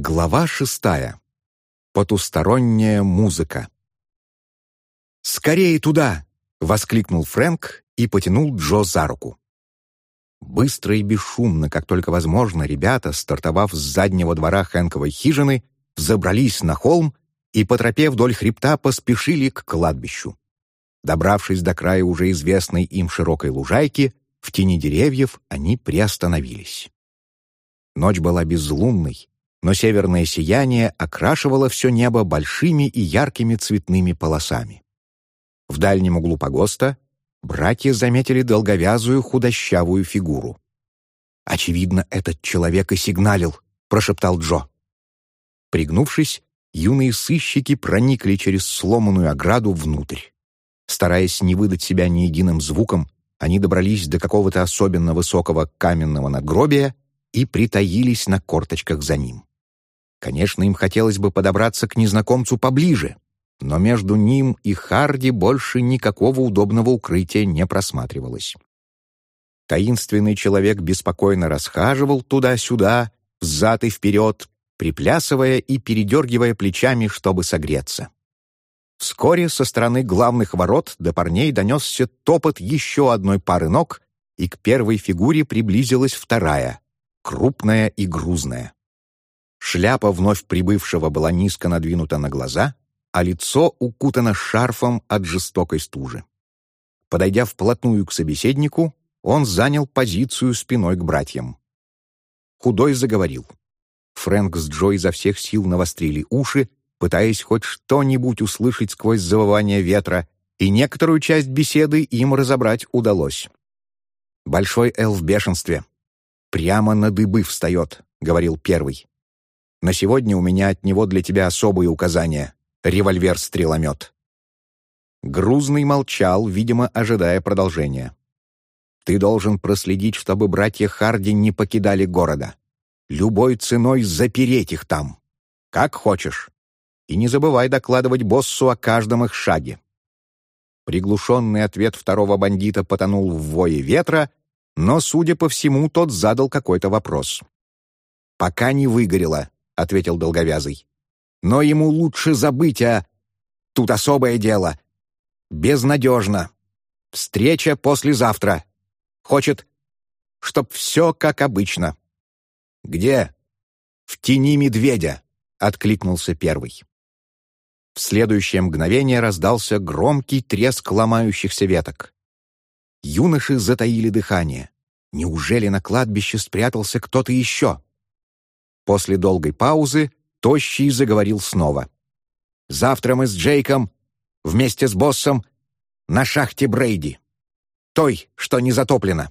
Глава шестая. Потусторонняя музыка. «Скорее туда!» — воскликнул Фрэнк и потянул Джо за руку. Быстро и бесшумно, как только возможно, ребята, стартовав с заднего двора Хэнковой хижины, забрались на холм и по тропе вдоль хребта поспешили к кладбищу. Добравшись до края уже известной им широкой лужайки, в тени деревьев они приостановились. Ночь была безлунной, но северное сияние окрашивало все небо большими и яркими цветными полосами. В дальнем углу погоста братья заметили долговязую худощавую фигуру. «Очевидно, этот человек и сигналил», — прошептал Джо. Пригнувшись, юные сыщики проникли через сломанную ограду внутрь. Стараясь не выдать себя ни единым звуком, они добрались до какого-то особенно высокого каменного надгробия и притаились на корточках за ним. Конечно, им хотелось бы подобраться к незнакомцу поближе, но между ним и Харди больше никакого удобного укрытия не просматривалось. Таинственный человек беспокойно расхаживал туда-сюда, взад и вперед, приплясывая и передергивая плечами, чтобы согреться. Вскоре со стороны главных ворот до парней донесся топот еще одной пары ног, и к первой фигуре приблизилась вторая, крупная и грузная. Шляпа вновь прибывшего была низко надвинута на глаза, а лицо укутано шарфом от жестокой стужи. Подойдя вплотную к собеседнику, он занял позицию спиной к братьям. Худой заговорил. Фрэнк с Джо изо всех сил навострили уши, пытаясь хоть что-нибудь услышать сквозь завывание ветра, и некоторую часть беседы им разобрать удалось. «Большой Эл в бешенстве. Прямо на дыбы встает», — говорил первый. На сегодня у меня от него для тебя особые указания. Револьвер-стреломет». Грузный молчал, видимо, ожидая продолжения. «Ты должен проследить, чтобы братья Харди не покидали города. Любой ценой запереть их там. Как хочешь. И не забывай докладывать боссу о каждом их шаге». Приглушенный ответ второго бандита потонул в вое ветра, но, судя по всему, тот задал какой-то вопрос. «Пока не выгорело ответил долговязый. «Но ему лучше забыть, а... Тут особое дело. Безнадежно. Встреча послезавтра. Хочет, чтоб все как обычно». «Где?» «В тени медведя», — откликнулся первый. В следующее мгновение раздался громкий треск ломающихся веток. Юноши затаили дыхание. Неужели на кладбище спрятался кто-то еще? После долгой паузы Тощий заговорил снова. «Завтра мы с Джейком вместе с боссом на шахте Брейди. Той, что не затоплена».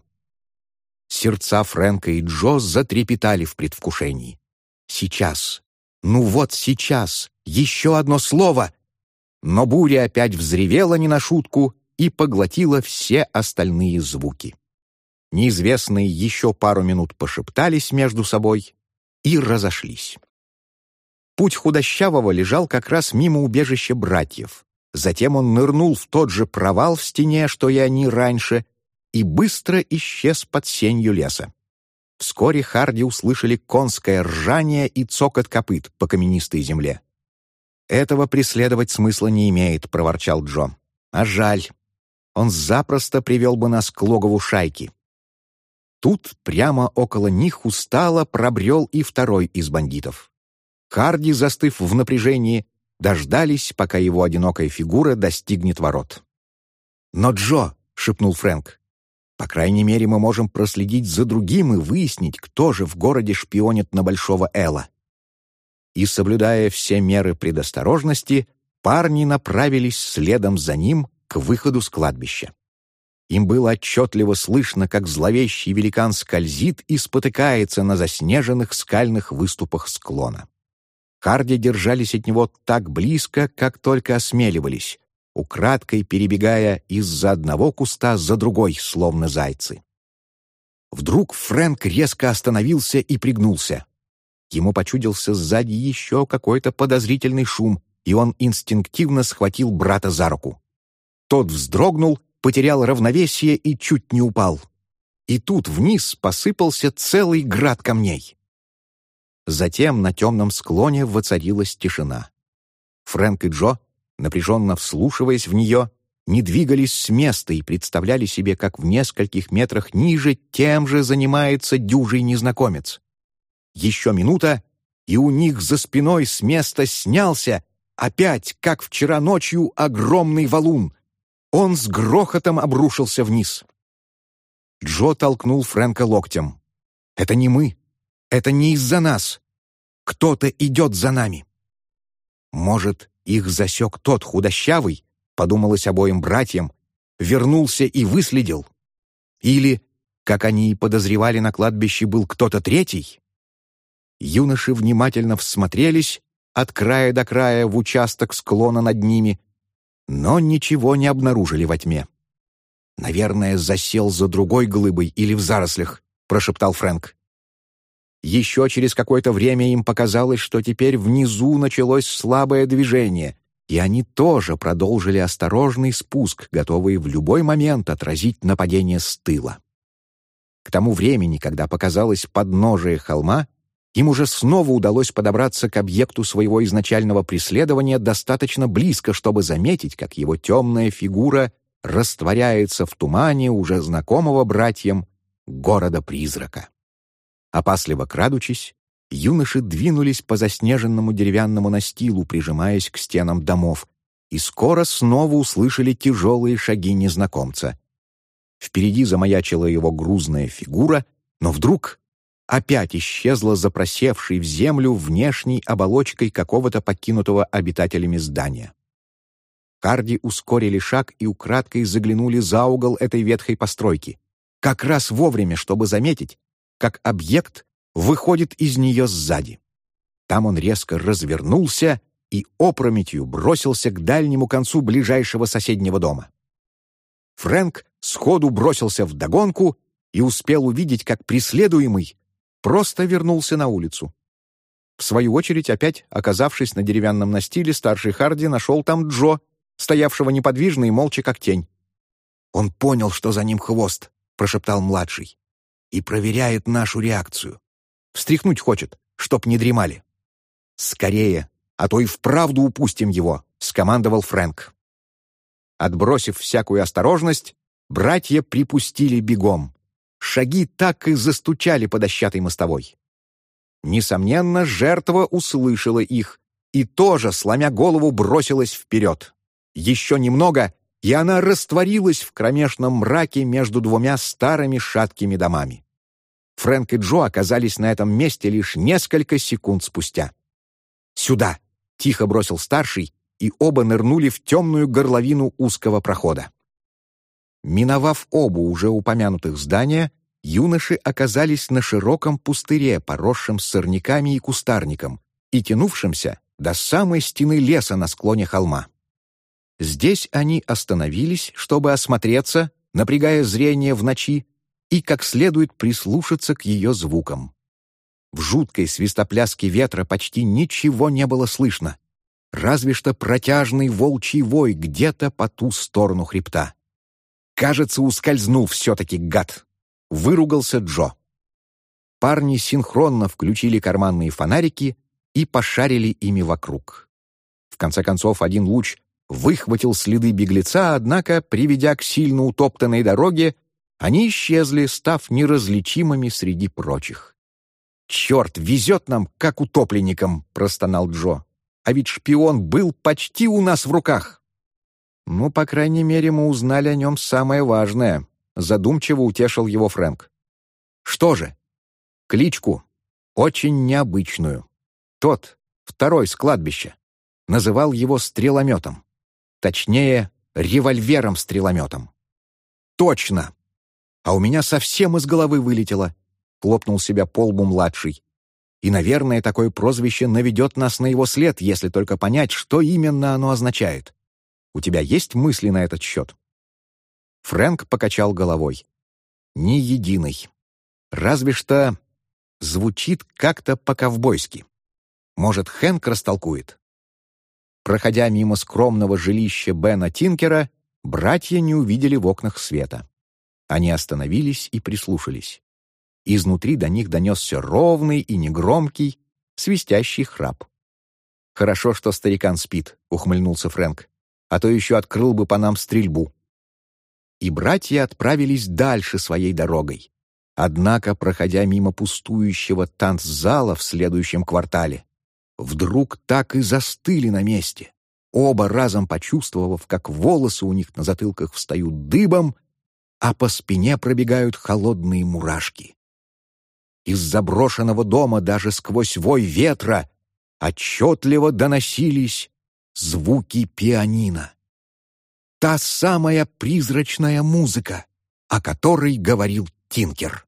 Сердца Фрэнка и Джо затрепетали в предвкушении. «Сейчас! Ну вот сейчас! Еще одно слово!» Но буря опять взревела не на шутку и поглотила все остальные звуки. Неизвестные еще пару минут пошептались между собой, и разошлись. Путь худощавого лежал как раз мимо убежища братьев. Затем он нырнул в тот же провал в стене, что и они раньше, и быстро исчез под сенью леса. Вскоре Харди услышали конское ржание и цокот копыт по каменистой земле. «Этого преследовать смысла не имеет», — проворчал Джо. «А жаль. Он запросто привел бы нас к логову шайки. Тут прямо около них устало пробрел и второй из бандитов. Харди, застыв в напряжении, дождались, пока его одинокая фигура достигнет ворот. «Но Джо!» — шепнул Фрэнк. «По крайней мере, мы можем проследить за другим и выяснить, кто же в городе шпионит на Большого Элла». И, соблюдая все меры предосторожности, парни направились следом за ним к выходу с кладбища. Им было отчетливо слышно, как зловещий великан скользит и спотыкается на заснеженных скальных выступах склона. Харди держались от него так близко, как только осмеливались, украдкой перебегая из-за одного куста за другой, словно зайцы. Вдруг Фрэнк резко остановился и пригнулся. Ему почудился сзади еще какой-то подозрительный шум, и он инстинктивно схватил брата за руку. Тот вздрогнул потерял равновесие и чуть не упал. И тут вниз посыпался целый град камней. Затем на темном склоне воцарилась тишина. Фрэнк и Джо, напряженно вслушиваясь в нее, не двигались с места и представляли себе, как в нескольких метрах ниже тем же занимается дюжий незнакомец. Еще минута, и у них за спиной с места снялся, опять, как вчера ночью, огромный валун. Он с грохотом обрушился вниз. Джо толкнул Фрэнка локтем. «Это не мы. Это не из-за нас. Кто-то идет за нами». Может, их засек тот худощавый, подумалось обоим братьям, вернулся и выследил? Или, как они и подозревали на кладбище, был кто-то третий? Юноши внимательно всмотрелись от края до края в участок склона над ними, но ничего не обнаружили во тьме. «Наверное, засел за другой глыбой или в зарослях», — прошептал Фрэнк. Еще через какое-то время им показалось, что теперь внизу началось слабое движение, и они тоже продолжили осторожный спуск, готовые в любой момент отразить нападение с тыла. К тому времени, когда показалось подножие холма, им уже снова удалось подобраться к объекту своего изначального преследования достаточно близко, чтобы заметить, как его темная фигура растворяется в тумане уже знакомого братьям города-призрака. Опасливо крадучись, юноши двинулись по заснеженному деревянному настилу, прижимаясь к стенам домов, и скоро снова услышали тяжелые шаги незнакомца. Впереди замаячила его грузная фигура, но вдруг опять исчезла запросевшей в землю внешней оболочкой какого-то покинутого обитателями здания. Карди ускорили шаг и украдкой заглянули за угол этой ветхой постройки, как раз вовремя, чтобы заметить, как объект выходит из нее сзади. Там он резко развернулся и опрометью бросился к дальнему концу ближайшего соседнего дома. Фрэнк сходу бросился в догонку и успел увидеть, как преследуемый просто вернулся на улицу. В свою очередь, опять оказавшись на деревянном настиле, старший Харди нашел там Джо, стоявшего неподвижно и молча, как тень. «Он понял, что за ним хвост», — прошептал младший и проверяет нашу реакцию. Встряхнуть хочет, чтоб не дремали. «Скорее, а то и вправду упустим его», — скомандовал Фрэнк. Отбросив всякую осторожность, братья припустили бегом. Шаги так и застучали по дощатой мостовой. Несомненно, жертва услышала их и тоже, сломя голову, бросилась вперед. Еще немного, и она растворилась в кромешном мраке между двумя старыми шаткими домами. Фрэнк и Джо оказались на этом месте лишь несколько секунд спустя. «Сюда!» — тихо бросил старший, и оба нырнули в темную горловину узкого прохода. Миновав оба уже упомянутых здания, юноши оказались на широком пустыре, поросшем сорняками и кустарником, и тянувшемся до самой стены леса на склоне холма. Здесь они остановились, чтобы осмотреться, напрягая зрение в ночи, и как следует прислушаться к ее звукам. В жуткой свистопляске ветра почти ничего не было слышно, разве что протяжный волчий вой где-то по ту сторону хребта. Кажется, ускользнул все-таки гад. Выругался Джо. Парни синхронно включили карманные фонарики и пошарили ими вокруг. В конце концов, один луч выхватил следы беглеца, однако, приведя к сильно утоптанной дороге, они исчезли, став неразличимыми среди прочих. «Черт, везет нам, как утопленникам!» — простонал Джо. «А ведь шпион был почти у нас в руках!» «Ну, по крайней мере, мы узнали о нем самое важное», — задумчиво утешил его Фрэнк. «Что же?» «Кличку. Очень необычную. Тот, второй с кладбища, называл его стрелометом. Точнее, револьвером-стрелометом. «Точно! А у меня совсем из головы вылетело!» — хлопнул себя по лбу младший. «И, наверное, такое прозвище наведет нас на его след, если только понять, что именно оно означает. У тебя есть мысли на этот счет?» Фрэнк покачал головой. «Ни единой. Разве что звучит как-то по-ковбойски. Может, Хэнк растолкует?» Проходя мимо скромного жилища Бена Тинкера, братья не увидели в окнах света. Они остановились и прислушались. Изнутри до них донесся ровный и негромкий, свистящий храп. «Хорошо, что старикан спит», — ухмыльнулся Фрэнк, «а то еще открыл бы по нам стрельбу». И братья отправились дальше своей дорогой. Однако, проходя мимо пустующего танцзала в следующем квартале, вдруг так и застыли на месте, оба разом почувствовав, как волосы у них на затылках встают дыбом, а по спине пробегают холодные мурашки. Из заброшенного дома даже сквозь вой ветра отчетливо доносились звуки пианино. Та самая призрачная музыка, о которой говорил Тинкер.